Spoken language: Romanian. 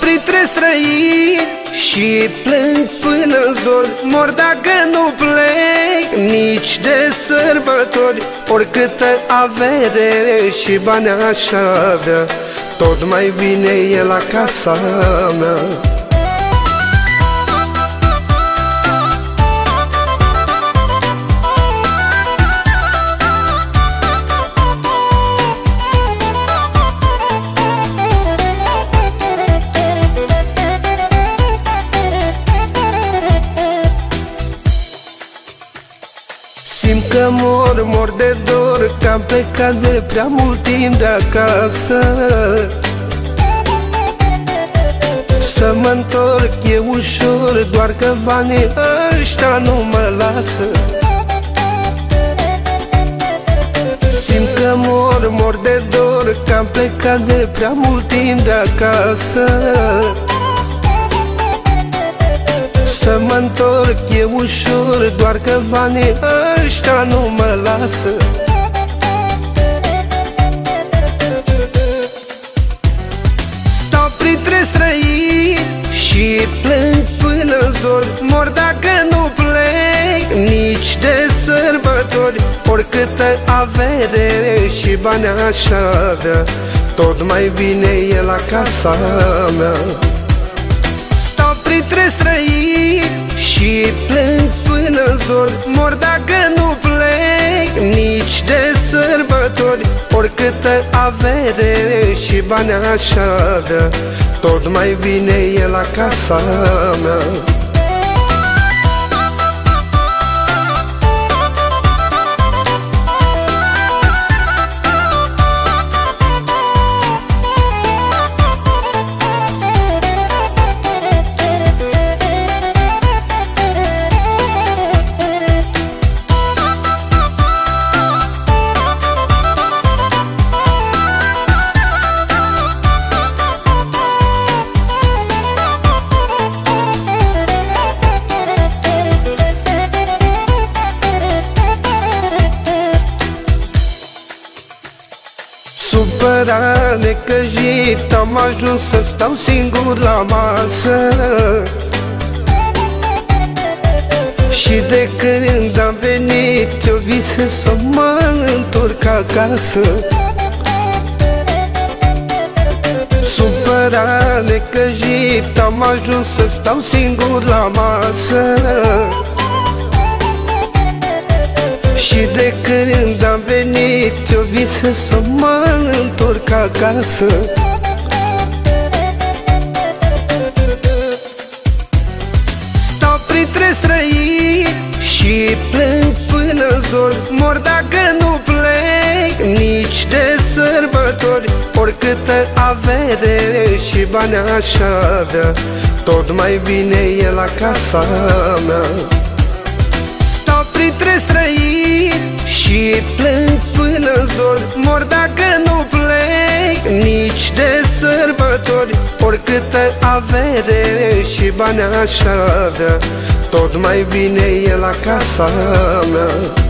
printre străini Și plâng până zor Mor dacă nu plec Nici de sărbători. Oricâtă avere și bani aș avea Tot mai bine e la casa mea că mor, mor de dor Că am plecat de prea mult timp de acasă. Să mă întorc e ușor Doar că banii ăștia nu mă lasă. Simt că mor, mor de dor Că am plecat de prea mult timp de acasă. să mă întorc e ușor Doar că banii ăștia nu mă lasă. Stau printre străini Și plâng până zor. Mor dacă nu plec Nici de sărbători. Oricâtă avere și bani aș avea Tot mai bine e la casa mea. Printre străini Și plâng până zor Mor dacă nu plec. Nici de sărbători Oricâtă avere și bani aș avea. Tot mai bine e la casa mea Supărat, necăjit Am ajuns să stau singur la masă. Și de când am venit Eu visă să mă întorc acasă. Supărat, necăjit Am ajuns să stau singur la masă. Și de când am venit Eu visă să mă întorc acasă. Stau printre străini Și plâng până zor. Mor dacă nu plec Nici de sărbători. Oricâtă avere și bani aș avea Tot mai bine e la casa mea. Printre străini Și plâng până zor Mor dacă nu plec. Nici de sărbători Oricâtă avere și bani aș avea. Tot mai bine e la casa mea